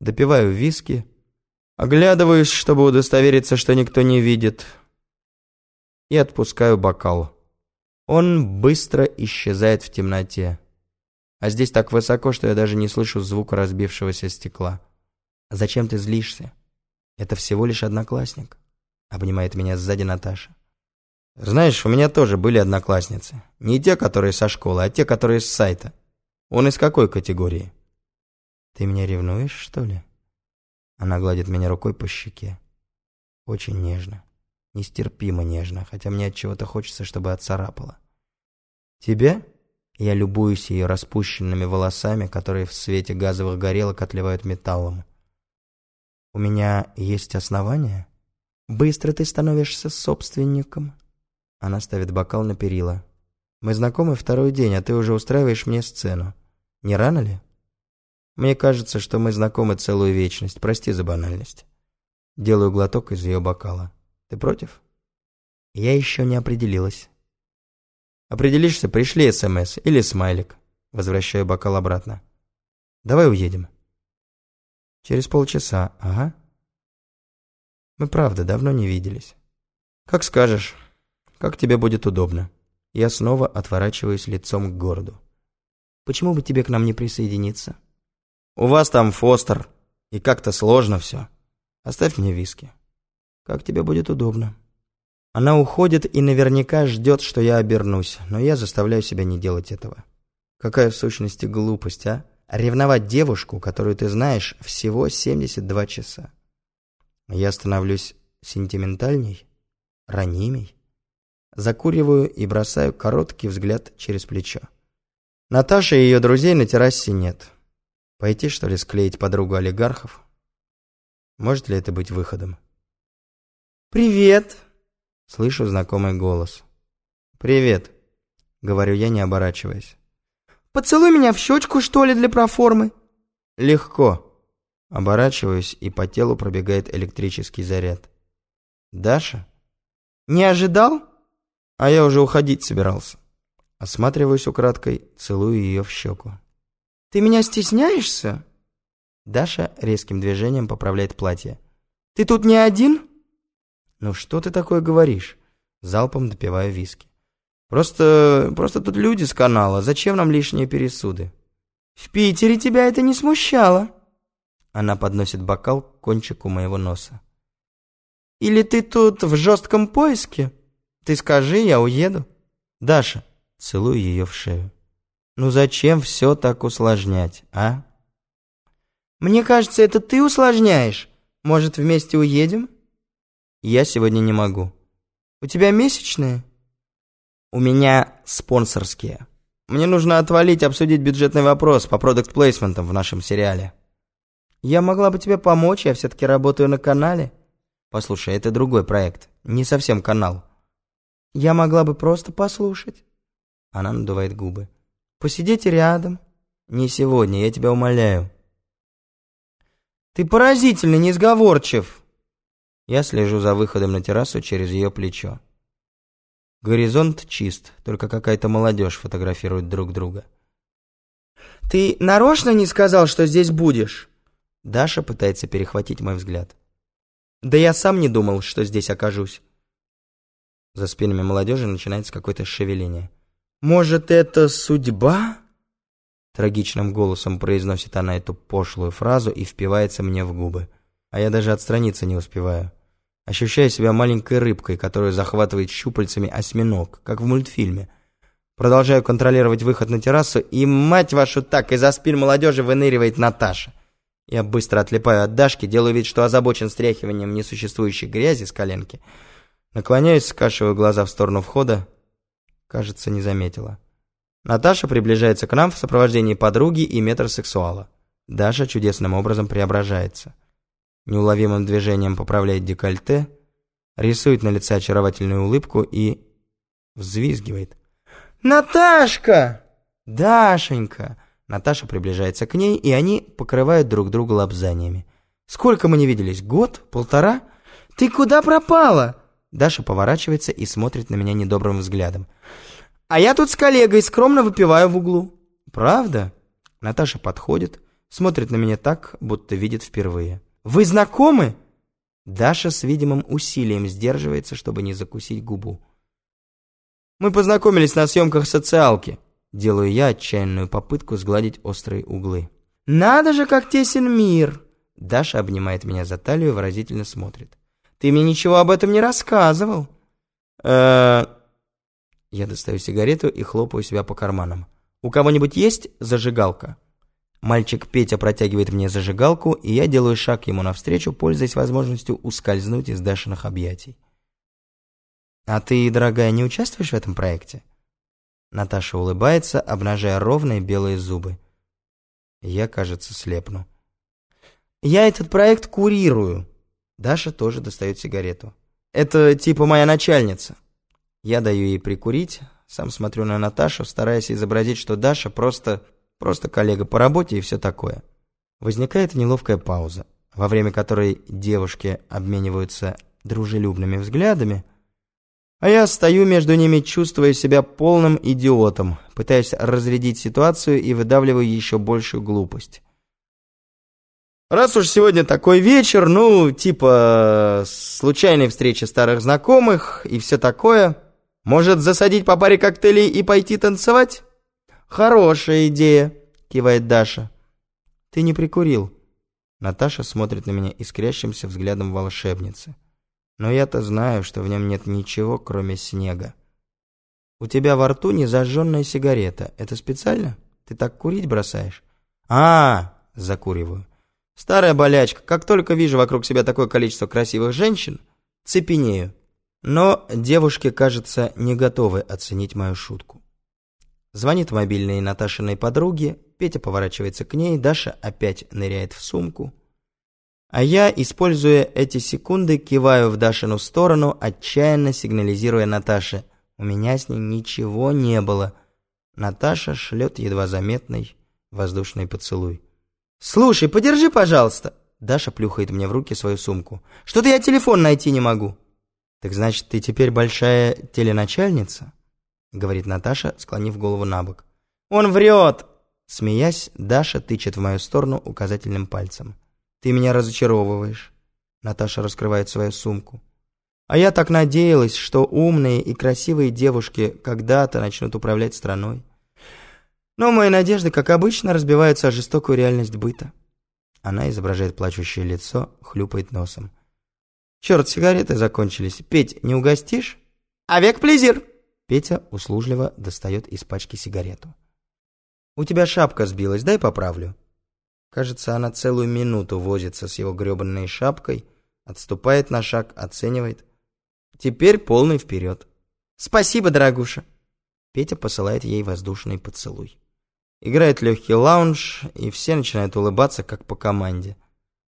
допиваю виски, оглядываюсь, чтобы удостовериться, что никто не видит, и отпускаю бокал. Он быстро исчезает в темноте. А здесь так высоко, что я даже не слышу звука разбившегося стекла. «Зачем ты злишься? Это всего лишь одноклассник», — обнимает меня сзади Наташа. «Знаешь, у меня тоже были одноклассницы. Не те, которые со школы, а те, которые с сайта. Он из какой категории?» «Ты меня ревнуешь, что ли?» Она гладит меня рукой по щеке. Очень нежно. Нестерпимо нежно, хотя мне от чего-то хочется, чтобы отцарапала. «Тебя?» Я любуюсь ее распущенными волосами, которые в свете газовых горелок отливают металлом. «У меня есть основания?» «Быстро ты становишься собственником». Она ставит бокал на перила. «Мы знакомы второй день, а ты уже устраиваешь мне сцену. Не рано ли?» «Мне кажется, что мы знакомы целую вечность. Прости за банальность». Делаю глоток из ее бокала. «Ты против?» «Я еще не определилась». «Определишься, пришли СМС или смайлик». Возвращаю бокал обратно. «Давай уедем». «Через полчаса, ага». «Мы правда давно не виделись». «Как скажешь. Как тебе будет удобно». Я снова отворачиваюсь лицом к городу. «Почему бы тебе к нам не присоединиться?» «У вас там Фостер, и как-то сложно все. Оставь мне виски». «Как тебе будет удобно». Она уходит и наверняка ждет, что я обернусь, но я заставляю себя не делать этого. Какая в сущности глупость, а? Ревновать девушку, которую ты знаешь, всего 72 часа. Я становлюсь сентиментальней, ранимей. Закуриваю и бросаю короткий взгляд через плечо. Наташи и ее друзей на террасе нет. Пойти, что ли, склеить подругу олигархов? Может ли это быть выходом? «Привет!» Слышу знакомый голос. «Привет», — говорю я, не оборачиваясь. «Поцелуй меня в щечку, что ли, для проформы?» «Легко». Оборачиваюсь, и по телу пробегает электрический заряд. «Даша?» «Не ожидал?» А я уже уходить собирался. Осматриваюсь украдкой, целую ее в щеку. «Ты меня стесняешься?» Даша резким движением поправляет платье. «Ты тут не один?» «Ну что ты такое говоришь?» Залпом допиваю виски. «Просто... просто тут люди с канала. Зачем нам лишние пересуды?» «В Питере тебя это не смущало?» Она подносит бокал к кончику моего носа. «Или ты тут в жестком поиске? Ты скажи, я уеду». «Даша», целую ее в шею. «Ну зачем все так усложнять, а?» «Мне кажется, это ты усложняешь. Может, вместе уедем?» Я сегодня не могу. У тебя месячные? У меня спонсорские. Мне нужно отвалить, обсудить бюджетный вопрос по продукт-плейсментам в нашем сериале. Я могла бы тебе помочь, я все-таки работаю на канале. Послушай, это другой проект, не совсем канал. Я могла бы просто послушать. Она надувает губы. Посидите рядом. Не сегодня, я тебя умоляю. Ты поразительно несговорчив. Я слежу за выходом на террасу через ее плечо. Горизонт чист, только какая-то молодежь фотографирует друг друга. «Ты нарочно не сказал, что здесь будешь?» Даша пытается перехватить мой взгляд. «Да я сам не думал, что здесь окажусь». За спинами молодежи начинается какое-то шевеление. «Может, это судьба?» Трагичным голосом произносит она эту пошлую фразу и впивается мне в губы. А я даже отстраниться не успеваю. Ощущаю себя маленькой рыбкой, которую захватывает щупальцами осьминог, как в мультфильме. Продолжаю контролировать выход на террасу, и, мать вашу, так, из-за спин молодежи выныривает Наташа. Я быстро отлипаю от Дашки, делаю вид, что озабочен стряхиванием несуществующей грязи с коленки. Наклоняюсь, скашиваю глаза в сторону входа. Кажется, не заметила. Наташа приближается к нам в сопровождении подруги и метросексуала. Даша чудесным образом преображается неуловимым движением поправляет декольте, рисует на лице очаровательную улыбку и взвизгивает. «Наташка!» «Дашенька!» Наташа приближается к ней, и они покрывают друг друга лапзаниями. «Сколько мы не виделись? Год? Полтора?» «Ты куда пропала?» Даша поворачивается и смотрит на меня недобрым взглядом. «А я тут с коллегой скромно выпиваю в углу». «Правда?» Наташа подходит, смотрит на меня так, будто видит впервые. «Вы знакомы?» Даша с видимым усилием сдерживается, чтобы не закусить губу. «Мы познакомились на съемках социалки», Делаю я отчаянную попытку сгладить острые углы. «Надо же, как тесен мир!» Даша обнимает меня за талию и выразительно смотрит. «Ты мне ничего об этом не рассказывал!» э Я достаю сигарету и хлопаю себя по карманам. «У кого-нибудь есть зажигалка?» Мальчик Петя протягивает мне зажигалку, и я делаю шаг ему навстречу, пользуясь возможностью ускользнуть из Дашиных объятий. «А ты, дорогая, не участвуешь в этом проекте?» Наташа улыбается, обнажая ровные белые зубы. Я, кажется, слепну. «Я этот проект курирую». Даша тоже достает сигарету. «Это типа моя начальница». Я даю ей прикурить, сам смотрю на Наташу, стараясь изобразить, что Даша просто, просто коллега по работе и все такое. Возникает неловкая пауза, во время которой девушки обмениваются дружелюбными взглядами, а я стою между ними, чувствуя себя полным идиотом, пытаясь разрядить ситуацию и выдавливаю еще большую глупость. Раз уж сегодня такой вечер, ну, типа случайной встречи старых знакомых и все такое, может засадить по паре коктейлей и пойти танцевать? Хорошая идея, кивает Даша. Ты не прикурил. Наташа смотрит на меня искрящимся взглядом волшебницы. Но я-то знаю, что в нем нет ничего, кроме снега. У тебя во рту незажженная сигарета. Это специально? Ты так курить бросаешь? А, закуриваю. Старая болячка. Как только вижу вокруг себя такое количество красивых женщин, цепенею. Но девушки, кажется, не готовы оценить мою шутку. Звонит мобильный Наташиной подруге, Петя поворачивается к ней, Даша опять ныряет в сумку. А я, используя эти секунды, киваю в Дашину сторону, отчаянно сигнализируя Наташе. У меня с ней ничего не было. Наташа шлет едва заметный воздушный поцелуй. «Слушай, подержи, пожалуйста!» Даша плюхает мне в руки свою сумку. «Что-то я телефон найти не могу». «Так значит, ты теперь большая теленачальница?» Говорит Наташа, склонив голову на бок. «Он врет!» Смеясь, Даша тычет в мою сторону указательным пальцем. Ты меня разочаровываешь. Наташа раскрывает свою сумку. А я так надеялась, что умные и красивые девушки когда-то начнут управлять страной. Но мои надежды, как обычно, разбиваются о жестокую реальность быта. Она изображает плачущее лицо, хлюпает носом. «Черт, сигареты закончились. Петь, не угостишь?» «Авек плезир!» Петя услужливо достает из пачки сигарету. «У тебя шапка сбилась, дай поправлю». Кажется, она целую минуту возится с его гребанной шапкой, отступает на шаг, оценивает. Теперь полный вперед. «Спасибо, дорогуша!» Петя посылает ей воздушный поцелуй. Играет легкий лаунж, и все начинают улыбаться, как по команде.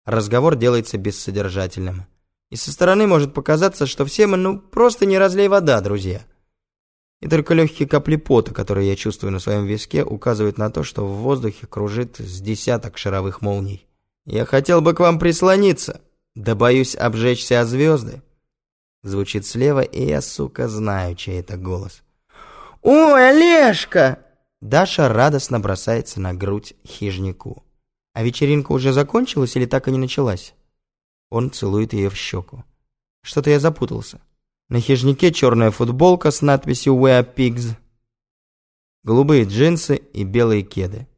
Разговор делается бессодержательным. И со стороны может показаться, что все мы, ну, просто не разлей вода, друзья. И только легкие капли пота, которые я чувствую на своем виске, указывают на то, что в воздухе кружит с десяток шаровых молний. «Я хотел бы к вам прислониться, да боюсь обжечься о звезды». Звучит слева, и я, сука, знаю, чей это голос. «Ой, Олежка!» Даша радостно бросается на грудь хижнику. А вечеринка уже закончилась или так и не началась? Он целует ее в щеку. Что-то я запутался. На хижнике черная футболка с надписью «We are pigs», голубые джинсы и белые кеды.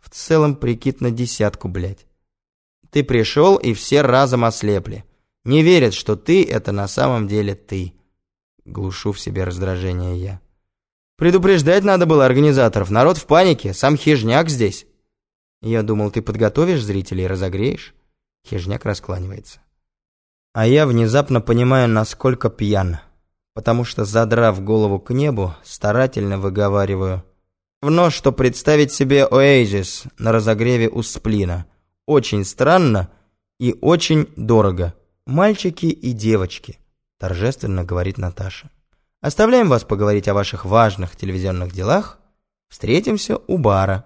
В целом прикид на десятку, блядь. Ты пришел, и все разом ослепли. Не верят, что ты — это на самом деле ты. Глушу в себе раздражение я. Предупреждать надо было организаторов. Народ в панике, сам хижняк здесь. Я думал, ты подготовишь зрителей, разогреешь. Хижняк раскланивается. А я внезапно понимаю, насколько пьян, потому что, задрав голову к небу, старательно выговариваю. Вно, что представить себе оазис на разогреве у сплина. Очень странно и очень дорого. Мальчики и девочки, торжественно говорит Наташа. Оставляем вас поговорить о ваших важных телевизионных делах. Встретимся у бара.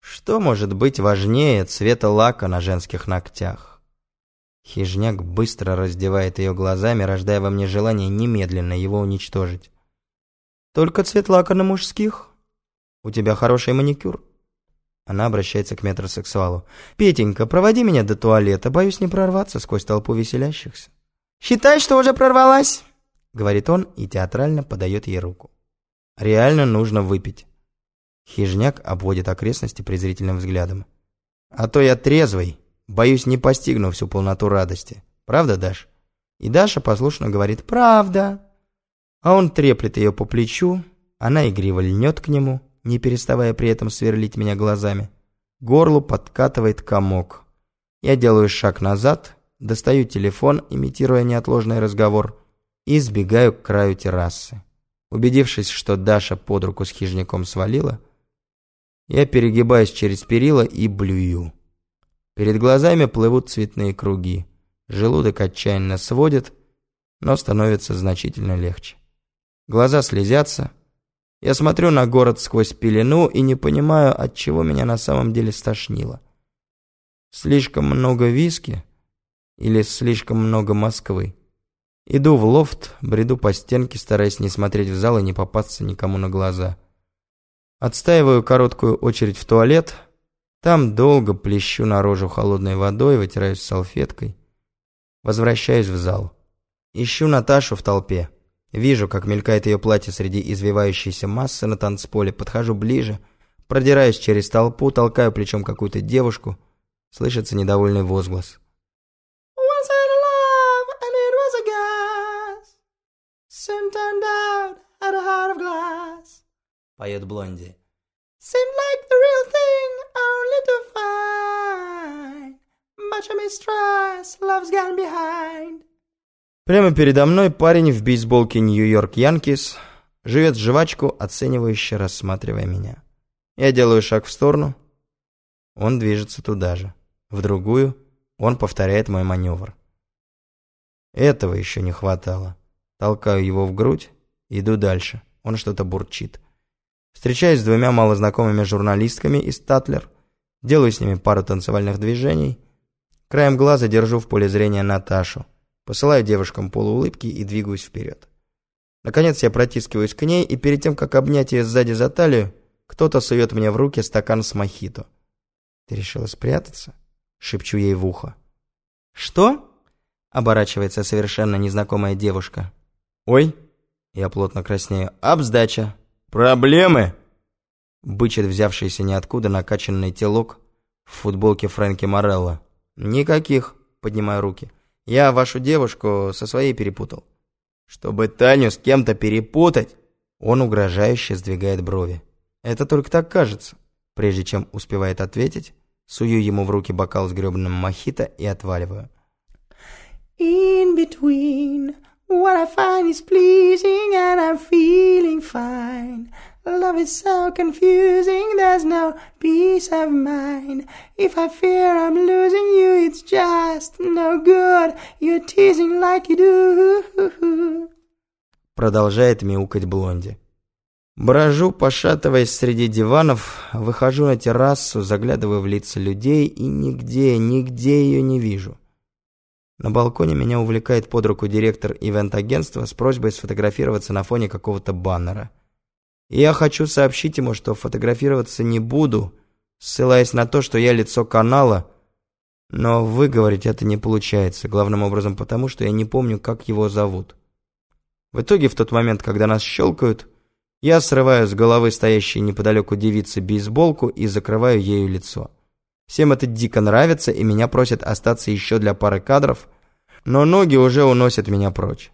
Что может быть важнее цвета лака на женских ногтях? Хижняк быстро раздевает ее глазами, рождая во мне желание немедленно его уничтожить. «Только цвет лака на мужских? У тебя хороший маникюр?» Она обращается к метросексуалу. «Петенька, проводи меня до туалета, боюсь не прорваться сквозь толпу веселящихся». «Считай, что уже прорвалась», — говорит он и театрально подает ей руку. «Реально нужно выпить». Хижняк обводит окрестности презрительным взглядом. «А то я трезвый, боюсь, не постигну всю полноту радости. Правда, Даш?» И Даша послушно говорит «Правда». А он треплет ее по плечу, она игриво льнет к нему, не переставая при этом сверлить меня глазами. Горлу подкатывает комок. Я делаю шаг назад, достаю телефон, имитируя неотложный разговор, и сбегаю к краю террасы. Убедившись, что Даша под руку с хижняком свалила, я перегибаюсь через перила и блюю. Перед глазами плывут цветные круги. Желудок отчаянно сводит, но становится значительно легче. Глаза слезятся. Я смотрю на город сквозь пелену и не понимаю, от чего меня на самом деле стошнило. Слишком много виски или слишком много Москвы? Иду в лофт, бреду по стенке, стараясь не смотреть в зал и не попасться никому на глаза. Отстаиваю короткую очередь в туалет. Там долго плещу наружу холодной водой, вытираюсь салфеткой. Возвращаюсь в зал. Ищу Наташу в толпе. Вижу, как мелькает ее платье среди извивающейся массы на танцполе, подхожу ближе, продираюсь через толпу, толкаю плечом какую-то девушку. Слышится недовольный возглас. Поет Блонди. Seemed like the real thing, only to find Much of mistrust, love's gone behind Прямо передо мной парень в бейсболке Нью-Йорк Янкис живет жвачку, оценивающе рассматривая меня. Я делаю шаг в сторону, он движется туда же. В другую он повторяет мой маневр. Этого еще не хватало. Толкаю его в грудь, иду дальше. Он что-то бурчит. Встречаюсь с двумя малознакомыми журналистками из Татлер, делаю с ними пару танцевальных движений. Краем глаза держу в поле зрения Наташу. Посылаю девушкам полуулыбки и двигаюсь вперед. Наконец я протискиваюсь к ней, и перед тем, как обнять ее сзади за талию, кто-то сует мне в руки стакан с мохито. «Ты решила спрятаться?» — шепчу ей в ухо. «Что?» — оборачивается совершенно незнакомая девушка. «Ой!» — я плотно краснею. «Обсдача!» «Проблемы?» — бычит взявшийся ниоткуда накачанный телок в футболке Фрэнки Морелло. «Никаких!» — поднимаю руки. Я вашу девушку со своей перепутал. Чтобы Таню с кем-то перепутать, он угрожающе сдвигает брови. Это только так кажется. Прежде чем успевает ответить, сую ему в руки бокал с гребаным мохито и отваливаю. In between, what I find is pleasing and I'm feeling fine. Love is so confusing, there's no peace of mind. If I fear I'm losing you, it's just no good. You're teasing like you do. Продолжает мяукать Блонди. Брожу, пошатываясь среди диванов, выхожу на террасу, заглядываю в лица людей и нигде, нигде ее не вижу. На балконе меня увлекает под руку директор ивент-агентства с просьбой сфотографироваться на фоне какого-то баннера. И я хочу сообщить ему, что фотографироваться не буду, ссылаясь на то, что я лицо канала, но выговорить это не получается, главным образом потому, что я не помню, как его зовут. В итоге, в тот момент, когда нас щелкают, я срываю с головы стоящей неподалеку девицы бейсболку и закрываю ею лицо. Всем это дико нравится, и меня просят остаться еще для пары кадров, но ноги уже уносят меня прочь.